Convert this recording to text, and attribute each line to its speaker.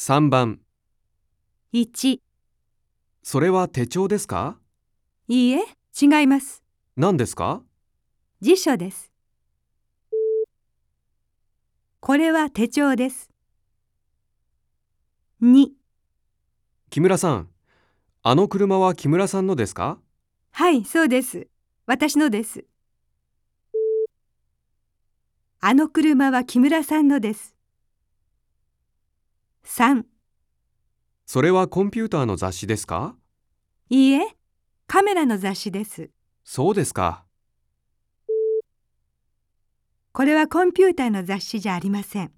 Speaker 1: 3番、
Speaker 2: 1、
Speaker 1: それは手帳ですか？
Speaker 2: いいえ、違います。
Speaker 1: 何ですか？
Speaker 2: 辞書です。これは手帳です。2、
Speaker 1: 木村さん、あの車は木村さんのですか？
Speaker 2: はい、そうです。私のです。あの車は木村さんのです。3、
Speaker 1: それはコンピューターの雑誌ですか？
Speaker 2: いいえ、カメラの雑誌です。
Speaker 1: そうですか。
Speaker 2: これはコンピューターの雑誌じゃありません。